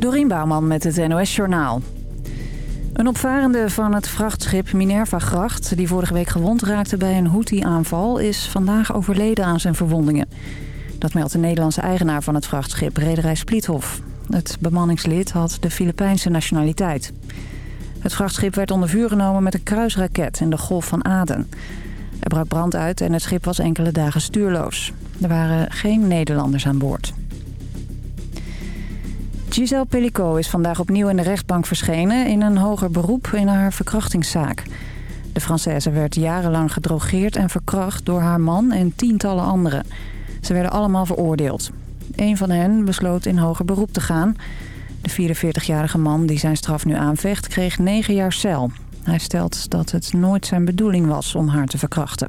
Dorien Bouwman met het NOS Journaal. Een opvarende van het vrachtschip Minerva Gracht... die vorige week gewond raakte bij een Houthi-aanval... is vandaag overleden aan zijn verwondingen. Dat meldt de Nederlandse eigenaar van het vrachtschip, Rederij Spliethof. Het bemanningslid had de Filipijnse nationaliteit. Het vrachtschip werd onder vuur genomen met een kruisraket in de Golf van Aden. Er brak brand uit en het schip was enkele dagen stuurloos. Er waren geen Nederlanders aan boord. Giselle Pellicot is vandaag opnieuw in de rechtbank verschenen... in een hoger beroep in haar verkrachtingszaak. De Française werd jarenlang gedrogeerd en verkracht door haar man en tientallen anderen. Ze werden allemaal veroordeeld. Een van hen besloot in hoger beroep te gaan. De 44-jarige man die zijn straf nu aanvecht kreeg 9 jaar cel. Hij stelt dat het nooit zijn bedoeling was om haar te verkrachten.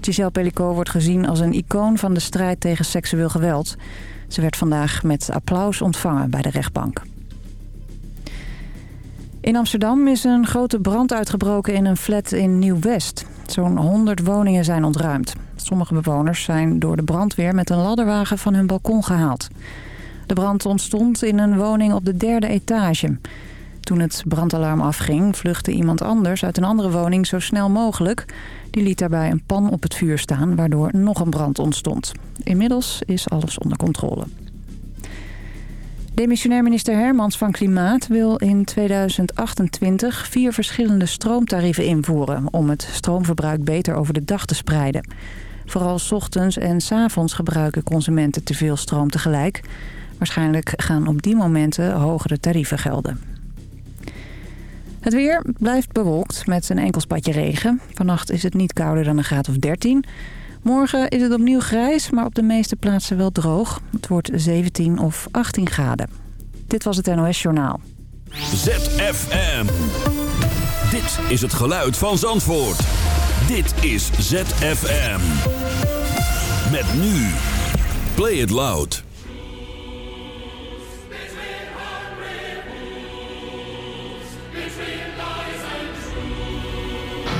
Giselle Pellicot wordt gezien als een icoon van de strijd tegen seksueel geweld... Ze werd vandaag met applaus ontvangen bij de rechtbank. In Amsterdam is een grote brand uitgebroken in een flat in Nieuw-West. Zo'n 100 woningen zijn ontruimd. Sommige bewoners zijn door de brandweer met een ladderwagen van hun balkon gehaald. De brand ontstond in een woning op de derde etage. Toen het brandalarm afging, vluchtte iemand anders uit een andere woning zo snel mogelijk. Die liet daarbij een pan op het vuur staan, waardoor nog een brand ontstond. Inmiddels is alles onder controle. Demissionair minister Hermans van Klimaat wil in 2028 vier verschillende stroomtarieven invoeren... om het stroomverbruik beter over de dag te spreiden. Vooral s ochtends en s avonds gebruiken consumenten te veel stroom tegelijk. Waarschijnlijk gaan op die momenten hogere tarieven gelden. Het weer blijft bewolkt met een enkel spatje regen. Vannacht is het niet kouder dan een graad of 13. Morgen is het opnieuw grijs, maar op de meeste plaatsen wel droog. Het wordt 17 of 18 graden. Dit was het NOS Journaal. ZFM. Dit is het geluid van Zandvoort. Dit is ZFM. Met nu. Play it loud.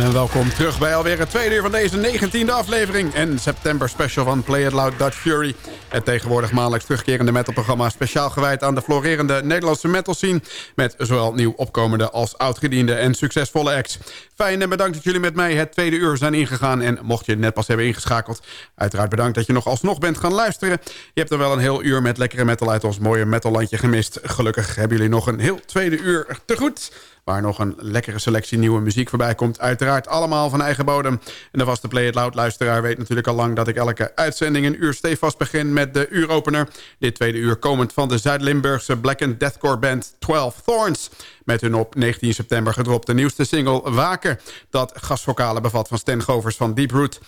En welkom terug bij alweer het tweede uur van deze 19e aflevering... en september special van Play It Loud Dutch Fury. Het tegenwoordig maandelijks terugkerende metalprogramma... speciaal gewijd aan de florerende Nederlandse metal scene... met zowel nieuw opkomende als oudgediende en succesvolle acts. Fijn en bedankt dat jullie met mij het tweede uur zijn ingegaan... en mocht je net pas hebben ingeschakeld... uiteraard bedankt dat je nog alsnog bent gaan luisteren. Je hebt er wel een heel uur met lekkere metal uit ons mooie metallandje gemist. Gelukkig hebben jullie nog een heel tweede uur te goed waar nog een lekkere selectie nieuwe muziek voorbij komt. Uiteraard allemaal van eigen bodem. En de vaste Play It Loud luisteraar weet natuurlijk al lang... dat ik elke uitzending een uur stevast begin met de uuropener. Dit tweede uur komend van de Zuid-Limburgse black and deathcore band 12 Thorns met hun op 19 september gedropte nieuwste single Waken... dat gastvokalen bevat van Stan Govers van Deep Root.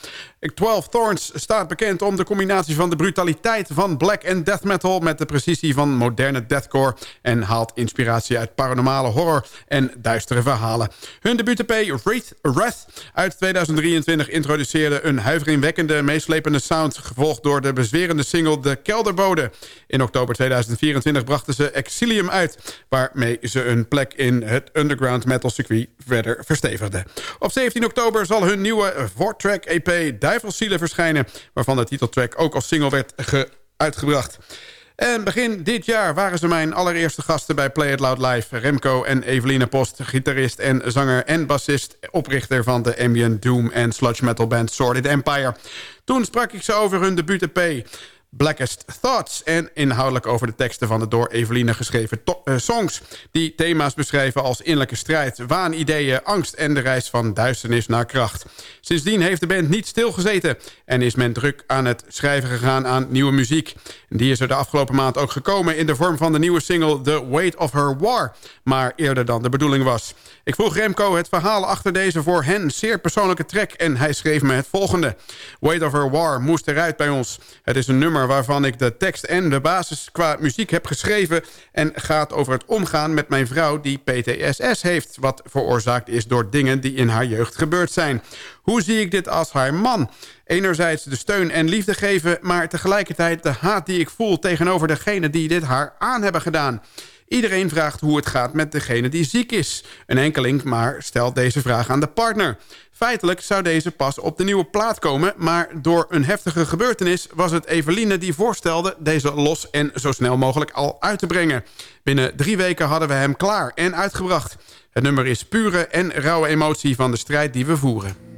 12 Thorns staat bekend om de combinatie van de brutaliteit van black en death metal... met de precisie van moderne deathcore... en haalt inspiratie uit paranormale horror en duistere verhalen. Hun debuut-EP Wrath uit 2023 introduceerde een huiveringwekkende, meeslepende sound... gevolgd door de bezwerende single De Kelderbode. In oktober 2024 brachten ze Exilium uit... waarmee ze een plek in het underground metal circuit verder verstevigde. Op 17 oktober zal hun nieuwe four-track EP Duivelszielen verschijnen... waarvan de titeltrack ook als single werd uitgebracht. En begin dit jaar waren ze mijn allereerste gasten bij Play It Loud Live. Remco en Eveline Post, gitarist en zanger en bassist... oprichter van de ambient doom en sludge metal band Sordid Empire. Toen sprak ik ze over hun debuut-EP... Blackest Thoughts... en inhoudelijk over de teksten van de door Eveline geschreven uh, songs... die thema's beschrijven als innerlijke strijd, waanideeën, angst... en de reis van duisternis naar kracht. Sindsdien heeft de band niet stilgezeten... en is men druk aan het schrijven gegaan aan nieuwe muziek. Die is er de afgelopen maand ook gekomen... in de vorm van de nieuwe single The Weight of Her War... maar eerder dan de bedoeling was. Ik vroeg Remco het verhaal achter deze voor hen zeer persoonlijke track... en hij schreef me het volgende. Weight of Her War moest eruit bij ons. Het is een nummer waarvan ik de tekst en de basis qua muziek heb geschreven... en gaat over het omgaan met mijn vrouw die PTSS heeft... wat veroorzaakt is door dingen die in haar jeugd gebeurd zijn. Hoe zie ik dit als haar man? Enerzijds de steun en liefde geven... maar tegelijkertijd de haat die ik voel tegenover degene die dit haar aan hebben gedaan... Iedereen vraagt hoe het gaat met degene die ziek is. Een enkeling maar stelt deze vraag aan de partner. Feitelijk zou deze pas op de nieuwe plaat komen... maar door een heftige gebeurtenis was het Eveline die voorstelde... deze los en zo snel mogelijk al uit te brengen. Binnen drie weken hadden we hem klaar en uitgebracht. Het nummer is pure en rauwe emotie van de strijd die we voeren.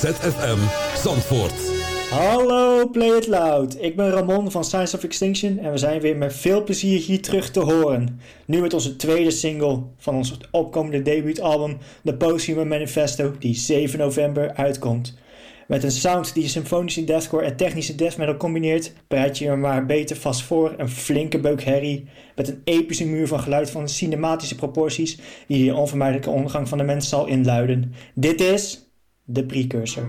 ZFM Zandvoort. Hallo Play It Loud, ik ben Ramon van Science of Extinction en we zijn weer met veel plezier hier terug te horen. Nu met onze tweede single van ons opkomende debuutalbum The Posthuman Manifesto die 7 november uitkomt. Met een sound die symfonische deathcore en technische death metal combineert, bereid je je maar beter vast voor een flinke beuk herrie met een epische muur van geluid van cinematische proporties die de onvermijdelijke ondergang van de mens zal inluiden. Dit is de precursor.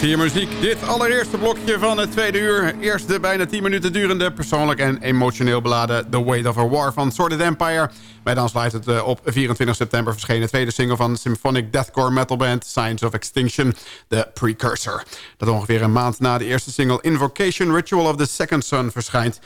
Kwartier muziek. Dit allereerste blokje van het tweede uur. Eerst de bijna 10 minuten durende, persoonlijk en emotioneel beladen... The Weight of a War van Sordid Empire. Bij dan sluit het eh, op 24 september verschenen tweede single... van de symphonic deathcore metalband Signs of Extinction, The Precursor. Dat ongeveer een maand na de eerste single Invocation Ritual of the Second Sun verschijnt.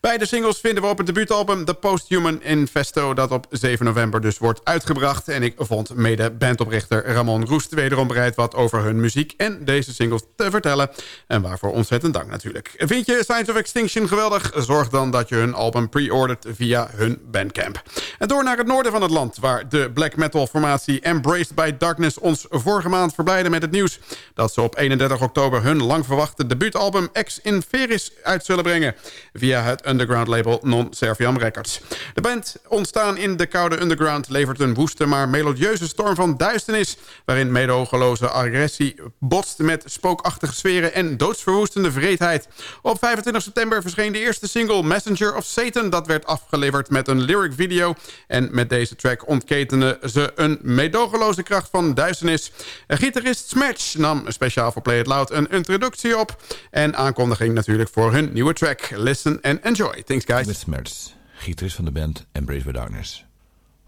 Beide singles vinden we op het debuutalbum The Posthuman Infesto... dat op 7 november dus wordt uitgebracht. En ik vond mede bandoprichter Ramon Roest wederom bereid... wat over hun muziek en deze singles te vertellen. En waarvoor ontzettend dank natuurlijk. Vind je Signs of Extinction geweldig? Zorg dan dat je hun album pre-ordert via hun Bandcamp. En door naar het noorden van het land... waar de black metal formatie Embraced by Darkness ons vorige maand verblijden met het nieuws... dat ze op 31 oktober hun lang verwachte debuutalbum Ex Inferis uit zullen brengen... via het underground label Non Serviam Records. De band, ontstaan in de koude underground... levert een woeste maar melodieuze storm van duisternis... waarin medogeloze agressie botst met spookachtige sferen... en doodsverwoestende vreedheid. Op 25 september verscheen de eerste single Messenger of Satan... dat werd afgeleverd met een lyric video... en met deze track ontketenen ze een medogeloze kracht van duisternis. Gitarist Smash nam speciaal voor Play It Loud een introductie op... en aankondiging natuurlijk voor hun nieuwe track. Listen and enjoy. Thanks guys. Smerts, gitarist van de band Embrace by Darkness.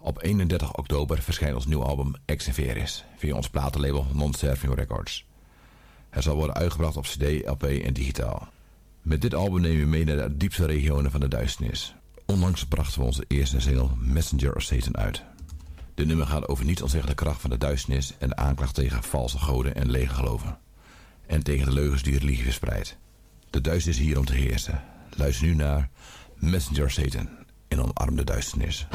Op 31 oktober verschijnt ons nieuwe album Ex via ons platenlabel Non-Serving Records. Het zal worden uitgebracht op cd, LP en digitaal. Met dit album nemen we mee naar de diepste regionen van de duisternis. Onlangs brachten we onze eerste single Messenger of Satan uit. Dit nummer gaat over niet ontzegde kracht van de duisternis... en de aanklacht tegen valse goden en lege geloven. En tegen de leugens die religie verspreidt. De duisternis is hier om te heersen. Luister nu naar Messenger of Satan in omarm de duisternis.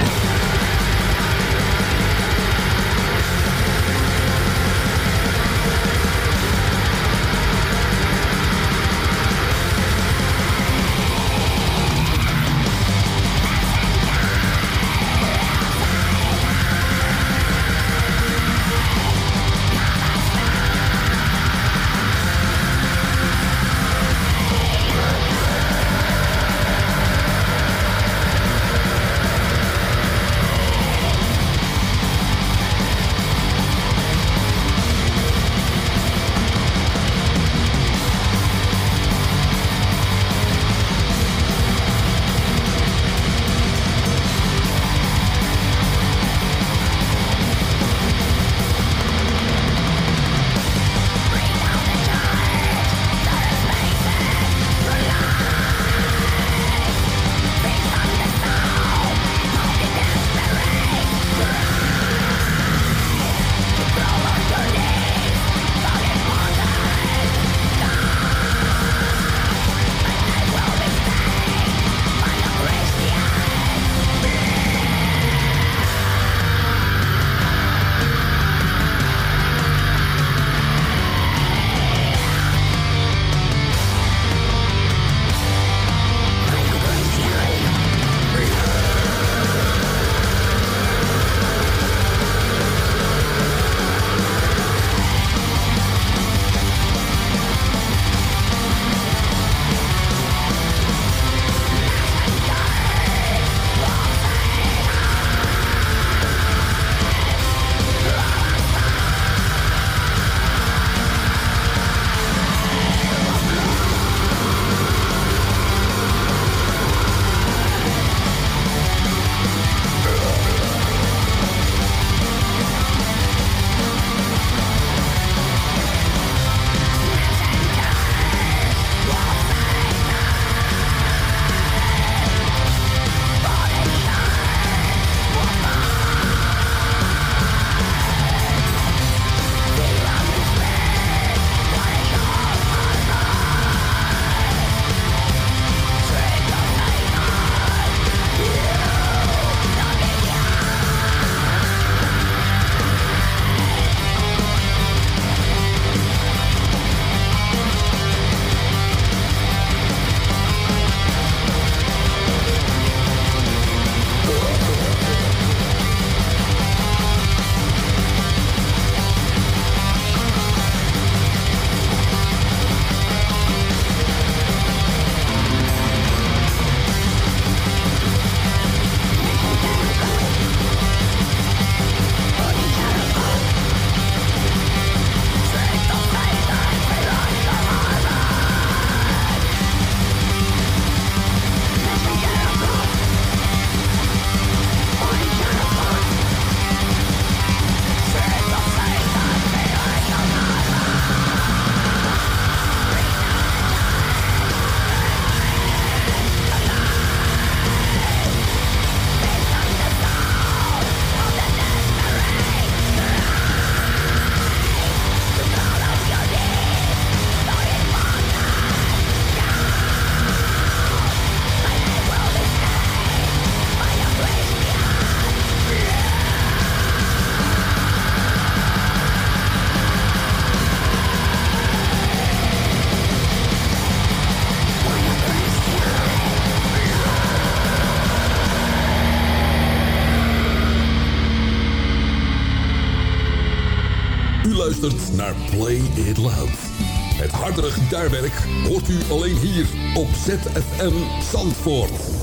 Zandvoort.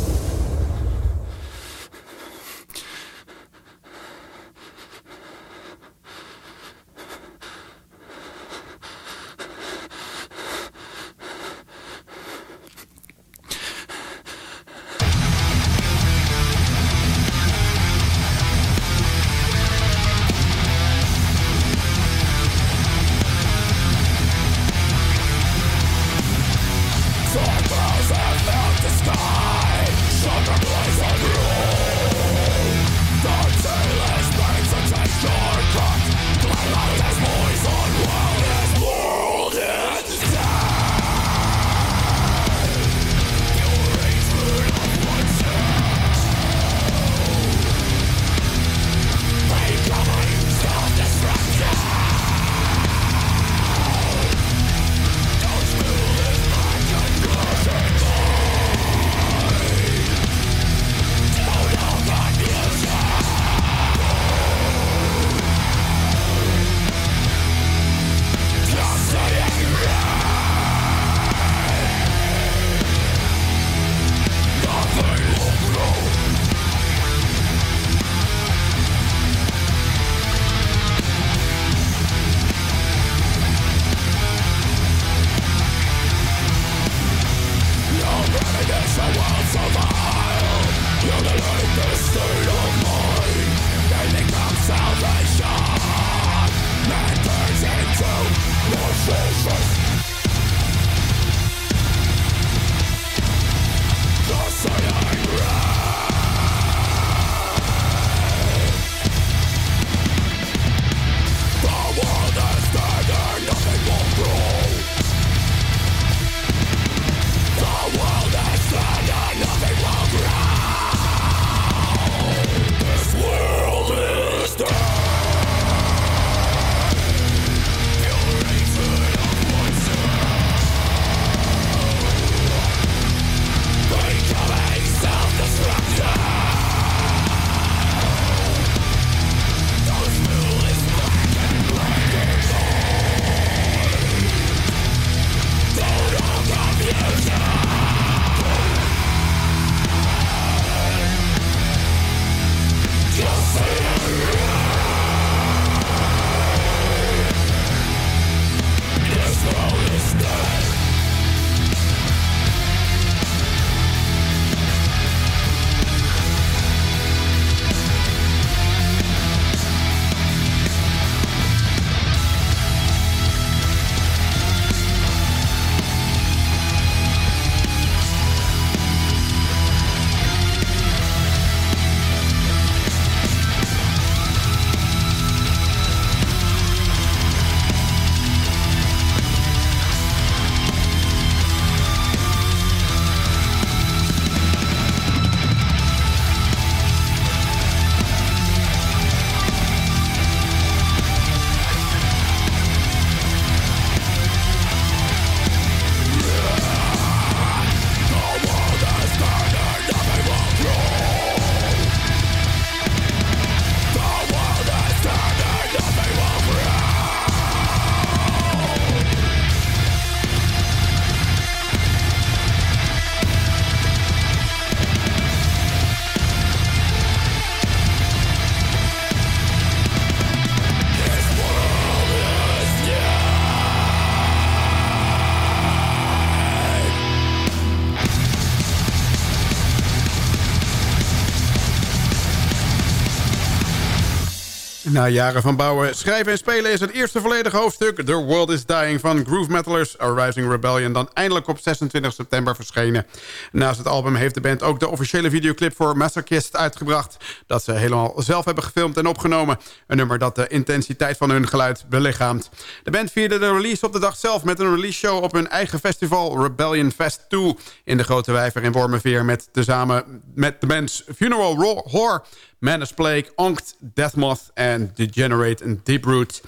Na jaren van bouwen, schrijven en spelen is het eerste volledige hoofdstuk... The World is Dying van Groove Metalers, A Rising Rebellion... dan eindelijk op 26 september verschenen. Naast het album heeft de band ook de officiële videoclip voor Masochist uitgebracht... dat ze helemaal zelf hebben gefilmd en opgenomen. Een nummer dat de intensiteit van hun geluid belichaamt. De band vierde de release op de dag zelf met een release show... op hun eigen festival Rebellion Fest 2 in de Grote Wijver in Wormerveer... met, tezamen met de bands Funeral Horror... Manus Plague, Onkt, Deathmoth en Degenerate en Deeproot.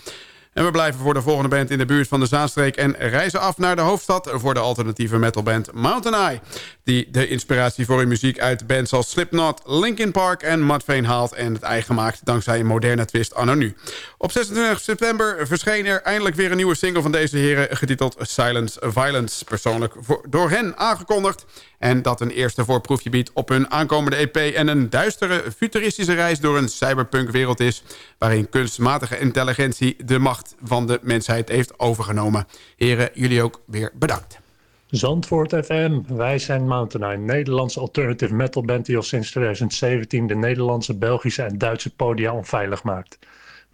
En we blijven voor de volgende band in de buurt van de Zaanstreek... en reizen af naar de hoofdstad voor de alternatieve metalband Mountain Eye... die de inspiratie voor hun muziek uit bands als Slipknot, Linkin Park en Mudvayne haalt... en het eigen maakt dankzij een moderne twist anno nu. Op 26 september verscheen er eindelijk weer een nieuwe single van deze heren... getiteld Silence Violence, persoonlijk door hen aangekondigd... En dat een eerste voorproefje biedt op hun aankomende EP... en een duistere, futuristische reis door een cyberpunk-wereld is... waarin kunstmatige intelligentie de macht van de mensheid heeft overgenomen. Heren, jullie ook weer bedankt. Zandvoort FM, wij zijn Mountain Eye, Nederlandse alternative metal band die al sinds 2017 de Nederlandse, Belgische en Duitse podia onveilig maakt.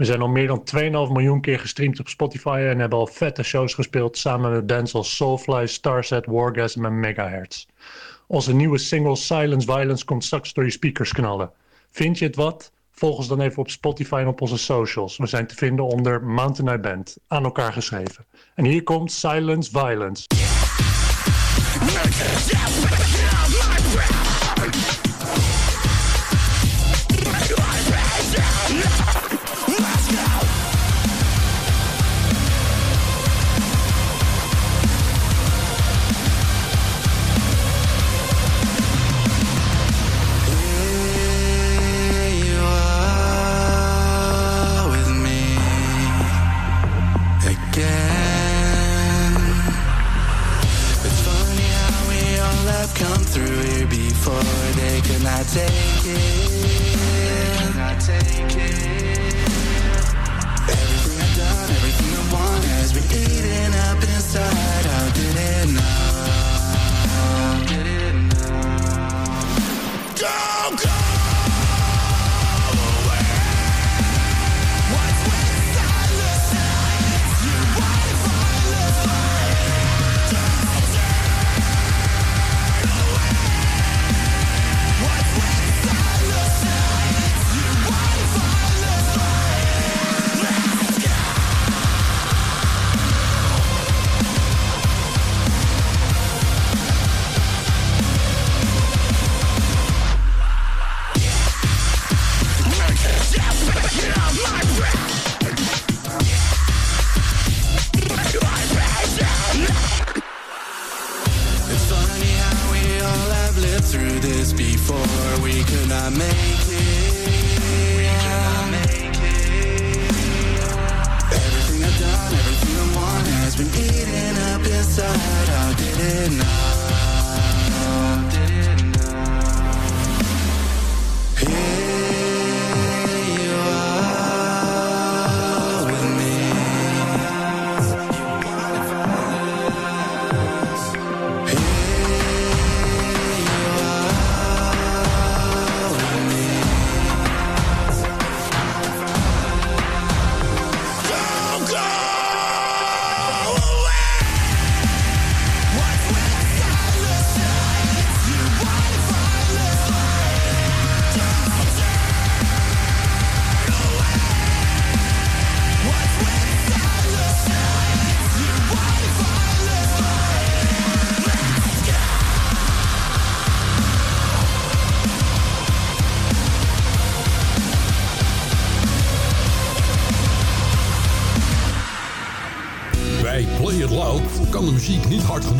We zijn al meer dan 2,5 miljoen keer gestreamd op Spotify en hebben al vette shows gespeeld samen met bands als Soulfly, Starset, Wargasm en Megahertz. Onze nieuwe single Silence Violence komt straks door je speakers knallen. Vind je het wat? Volg ons dan even op Spotify en op onze socials. We zijn te vinden onder Mountain Band, aan elkaar geschreven. En hier komt Silence Violence. Take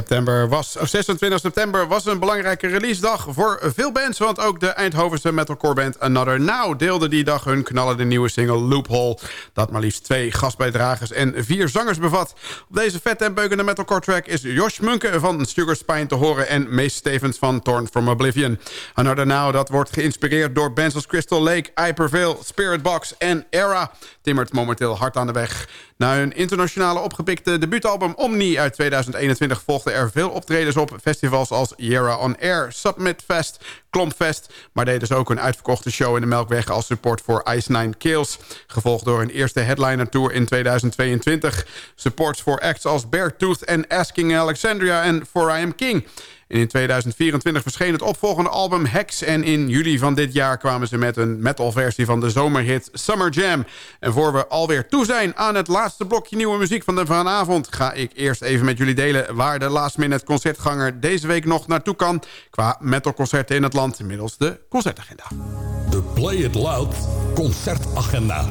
September was, 26 september was een belangrijke release dag voor veel bands... want ook de Eindhovense metalcore band Another Now... deelde die dag hun knallende nieuwe single Loophole... dat maar liefst twee gastbijdragers en vier zangers bevat. Op deze vette en beukende metalcore track is Josh Munke van Sugar Spine te horen... en Mees Stevens van Torn from Oblivion. Another Now dat wordt geïnspireerd door bands als Crystal Lake... I Prevail, Spirit Box en Era... timmert momenteel hard aan de weg... Na hun internationale opgepikte debuutalbum Omni uit 2021 er veel optredens op festivals als Yera On Air, Submit Fest, Klompfest, maar deden dus ook een uitverkochte show in de Melkweg als support voor Ice Nine Kills, gevolgd door een eerste headliner tour in 2022. Supports voor acts als Beartooth en Asking Alexandria en For I Am King. En in 2024 verscheen het opvolgende album Hex. En in juli van dit jaar kwamen ze met een metalversie van de zomerhit Summer Jam. En voor we alweer toe zijn aan het laatste blokje nieuwe muziek van de vanavond... ga ik eerst even met jullie delen waar de last minute concertganger deze week nog naartoe kan... qua metalconcerten in het land inmiddels de concertagenda. De Play It Loud concertagenda.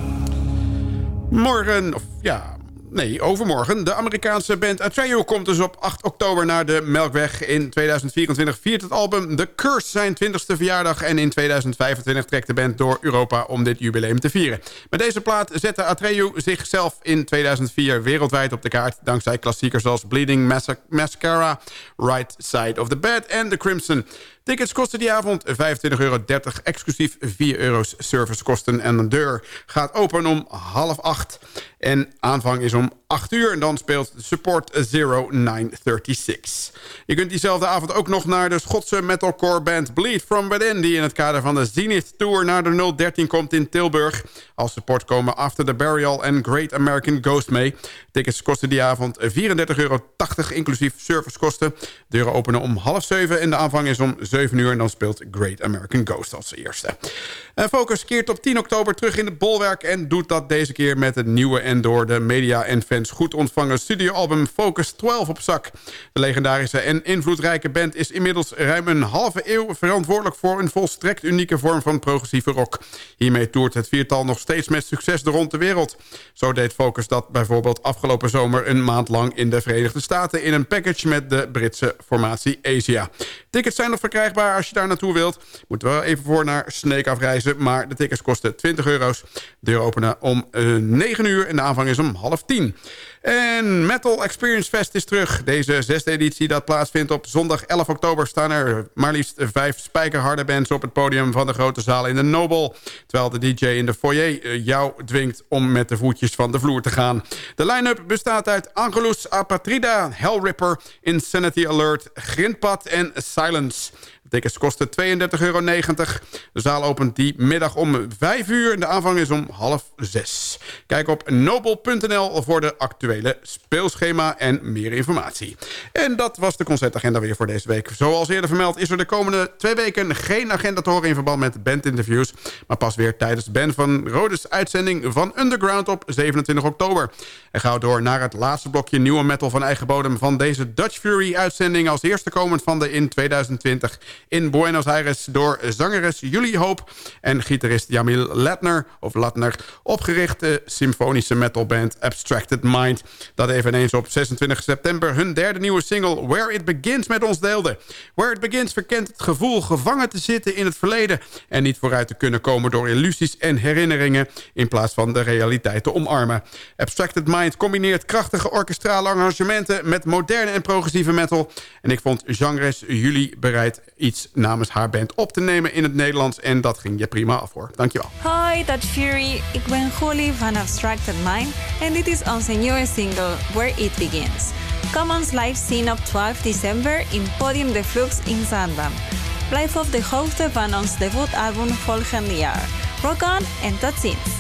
Morgen, of ja, Nee, overmorgen. De Amerikaanse band Atreyu komt dus op 8 oktober naar de Melkweg. In 2024 viert het album The Curse zijn 20ste verjaardag... en in 2025 trekt de band door Europa om dit jubileum te vieren. Met deze plaat zette Atreyu zichzelf in 2004 wereldwijd op de kaart... dankzij klassiekers als Bleeding Mascara, Right Side of the Bed en The Crimson... Tickets kosten die avond 25,30 euro, exclusief 4 euro's servicekosten. En de deur gaat open om half acht. En aanvang is om 8 uur. En dan speelt Support 0936. Je kunt diezelfde avond ook nog naar de Schotse metalcore band Bleed From Within... die in het kader van de Zenith Tour naar de 013 komt in Tilburg. Als support komen After the Burial en Great American Ghost mee. Tickets kosten die avond 34,80 euro, inclusief servicekosten. Deuren openen om half 7 en de aanvang is om 7 uur. En dan speelt Great American Ghost als eerste. En Focus keert op 10 oktober terug in het bolwerk... en doet dat deze keer met het nieuwe en door de media en fans goed ontvangen studioalbum Focus 12 op zak. De legendarische en invloedrijke band is inmiddels ruim een halve eeuw... verantwoordelijk voor een volstrekt unieke vorm van progressieve rock. Hiermee toert het viertal nog steeds met succes rond de wereld. Zo deed Focus dat bijvoorbeeld afgelopen zomer... een maand lang in de Verenigde Staten... in een package met de Britse formatie Asia. Tickets zijn nog verkrijgbaar als je daar naartoe wilt. Moeten we even voor naar Snake afreizen. Maar de tickets kosten 20 euro's. Deur openen om uh, eh, 9 uur en de aanvang is om half 10. En Metal Experience Fest is terug. Deze zesde editie dat plaatsvindt op zondag 11 oktober... staan er maar liefst vijf spijkerharde bands op het podium van de grote zaal in de Nobel. Terwijl de DJ in de foyer eh, jou dwingt om met de voetjes van de vloer te gaan. De line-up bestaat uit Angelus Apatrida, Hellripper, Insanity Alert, Grindpad en Silence. Tickets kosten 32,90 euro. De zaal opent die middag om 5 uur de aanvang is om half 6. Kijk op nobel.nl voor de actuele speelschema en meer informatie. En dat was de concertagenda weer voor deze week. Zoals eerder vermeld is er de komende twee weken geen agenda te horen in verband met bandinterviews. Maar pas weer tijdens Ben van Rodes uitzending van Underground op 27 oktober. En gauw door naar het laatste blokje nieuwe metal van eigen bodem van deze Dutch Fury uitzending. Als eerste komend van de in 2020 in Buenos Aires door zangeres Julie Hoop en gitarist Jamil Latner, of Latner, opgerichte symfonische metalband Abstracted Mind, dat eveneens op 26 september hun derde nieuwe single Where It Begins met ons deelde. Where It Begins verkent het gevoel gevangen te zitten in het verleden en niet vooruit te kunnen komen door illusies en herinneringen in plaats van de realiteit te omarmen. Abstracted Mind combineert krachtige orkestrale arrangementen met moderne en progressieve metal en ik vond genres Julie bereid iets namens haar band op te nemen in het Nederlands. En dat ging je prima af hoor. Dankjewel. Hoi, Dutch Fury. Ik ben Holly van Abstracted Mind. En dit is onze nieuwe single Where It Begins. Kom ons live zien op 12 december in Podium de Flux in Zandam. Blijf op de hoogte van ons debuutalbum volgend jaar. Rock on en tot ziens.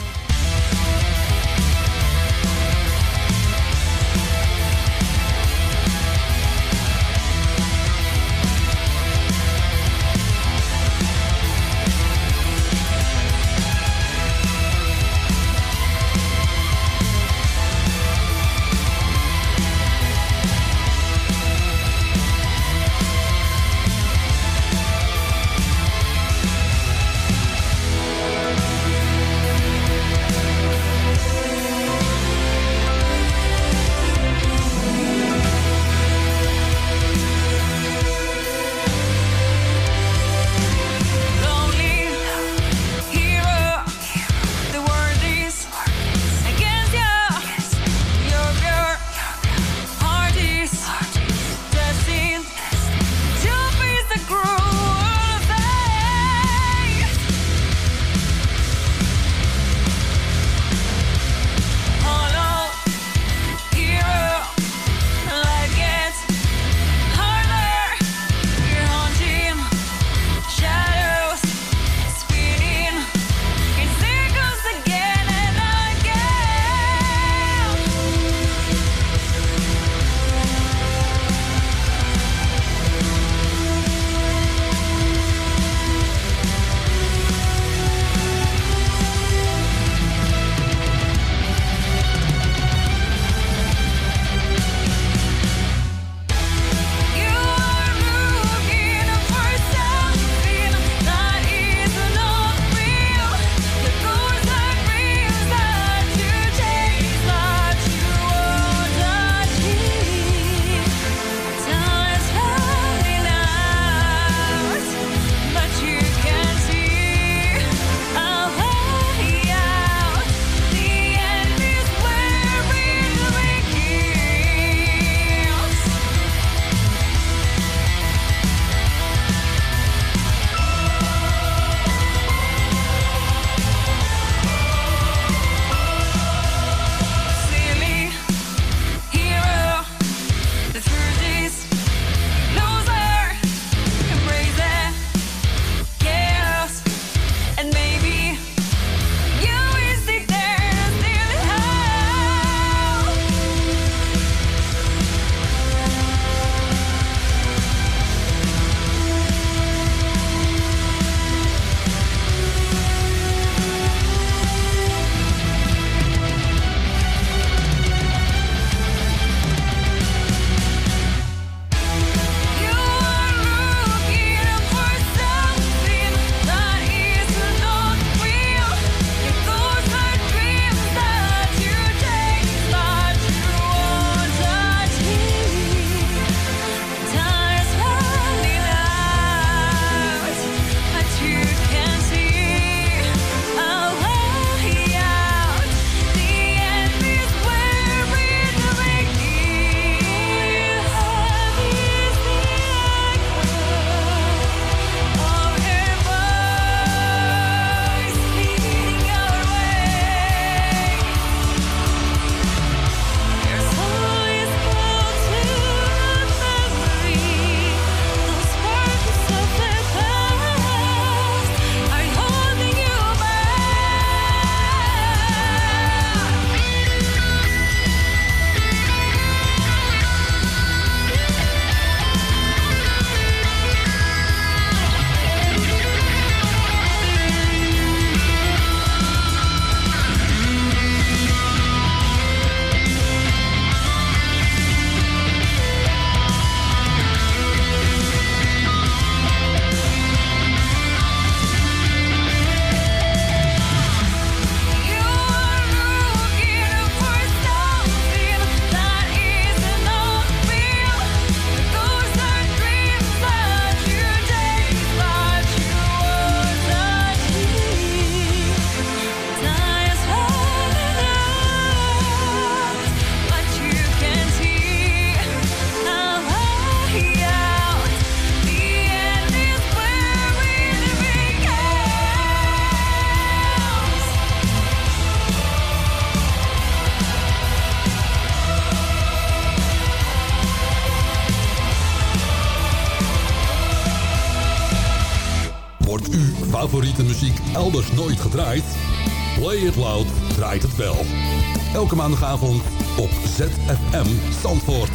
Elke maandagavond op ZFM Zandvoort.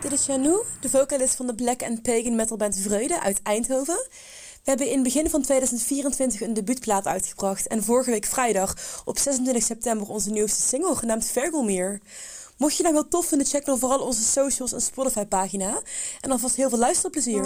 Dit is Janou, de vocalist van de black and pagan metalband Vreude uit Eindhoven. We hebben in het begin van 2024 een debuutplaat uitgebracht en vorige week vrijdag op 26 september onze nieuwste single genaamd Vergelmeer. Mocht je nou heel tof vinden, check dan vooral onze socials en Spotify pagina. En alvast heel veel luisterplezier.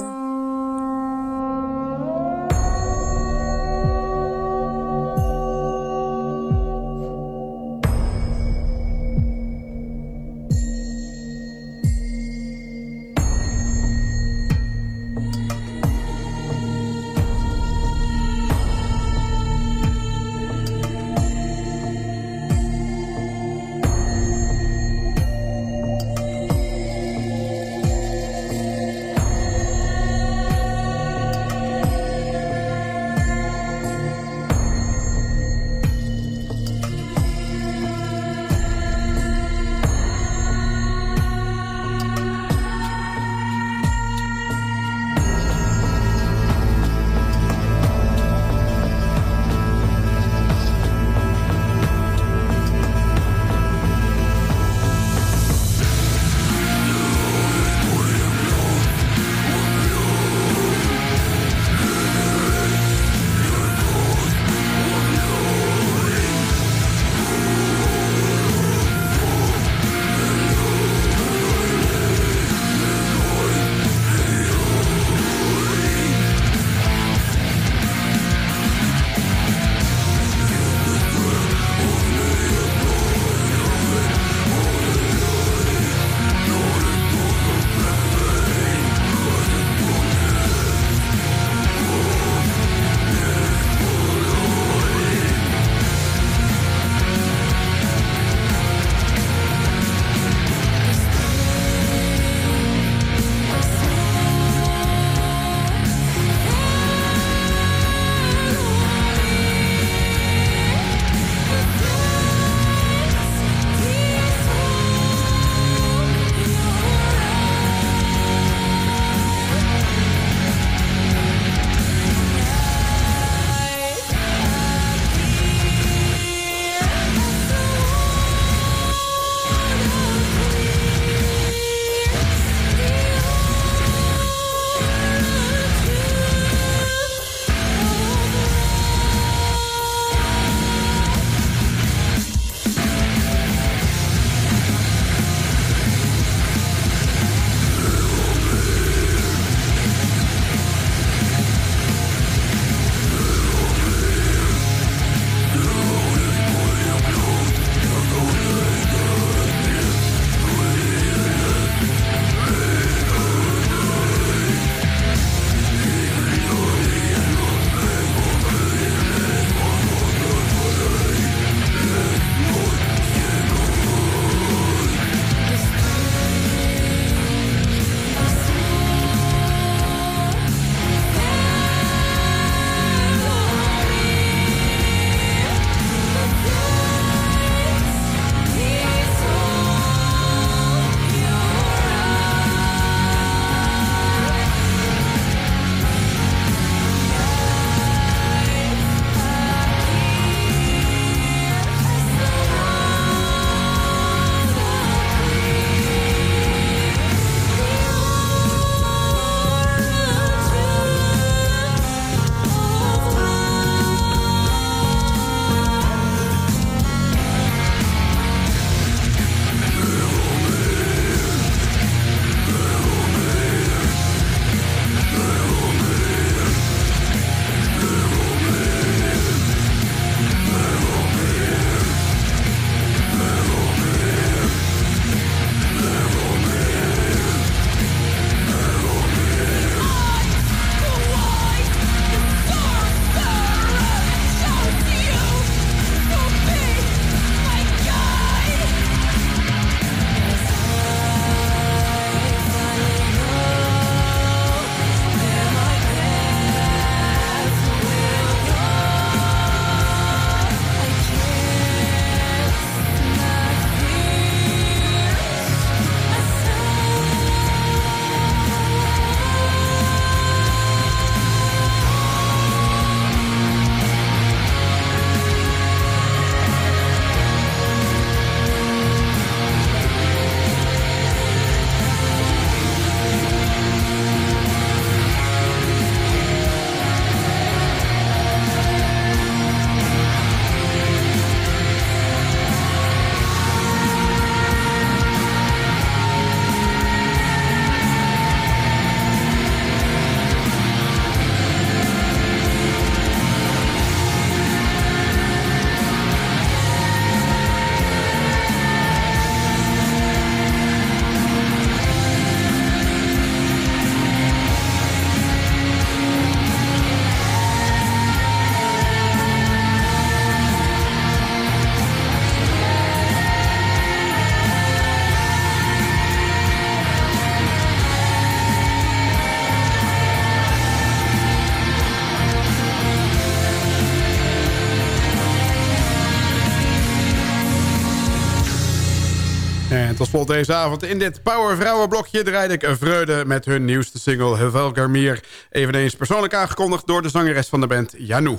Slot deze avond in dit Power Vrouwenblokje draaide ik Vreugde met hun nieuwste single Hevelgarmier. Eveneens persoonlijk aangekondigd door de zangeres van de band Janou.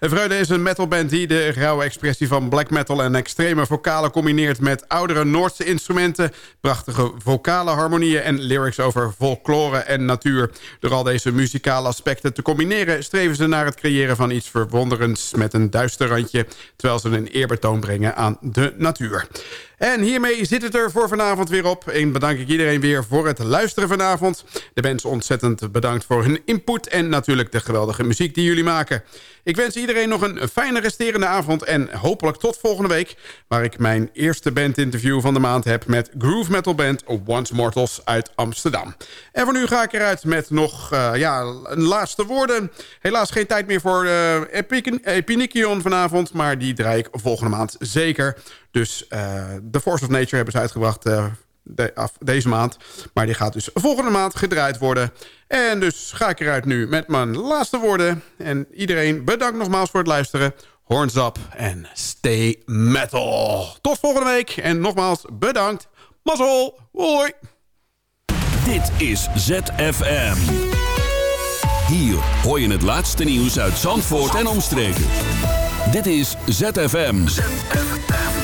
Vreugde is een metalband die de rauwe expressie van black metal en extreme vocalen combineert met oudere Noordse instrumenten, prachtige vocale harmonieën en lyrics over folklore en natuur. Door al deze muzikale aspecten te combineren streven ze naar het creëren van iets verwonderends met een duister randje, terwijl ze een eerbetoon brengen aan de natuur. En hiermee zit het er voor vanavond weer op. En bedank ik iedereen weer voor het luisteren vanavond. De mensen ontzettend bedankt voor hun input... en natuurlijk de geweldige muziek die jullie maken. Ik wens iedereen nog een fijne resterende avond... en hopelijk tot volgende week... waar ik mijn eerste bandinterview van de maand heb... met groove metal band Once Mortals uit Amsterdam. En voor nu ga ik eruit met nog uh, ja, een laatste woorden. Helaas geen tijd meer voor uh, Epinikion vanavond... maar die draai ik volgende maand zeker... Dus uh, The Force of Nature hebben ze uitgebracht de, af, deze maand. Maar die gaat dus volgende maand gedraaid worden. En dus ga ik eruit nu met mijn laatste woorden. En iedereen bedankt nogmaals voor het luisteren. Horns up en stay metal. Tot volgende week. En nogmaals bedankt. Mazzel. Hoi. Dit is ZFM. Hier hoor je het laatste nieuws uit Zandvoort en omstreken. Dit is ZFM. ZFM.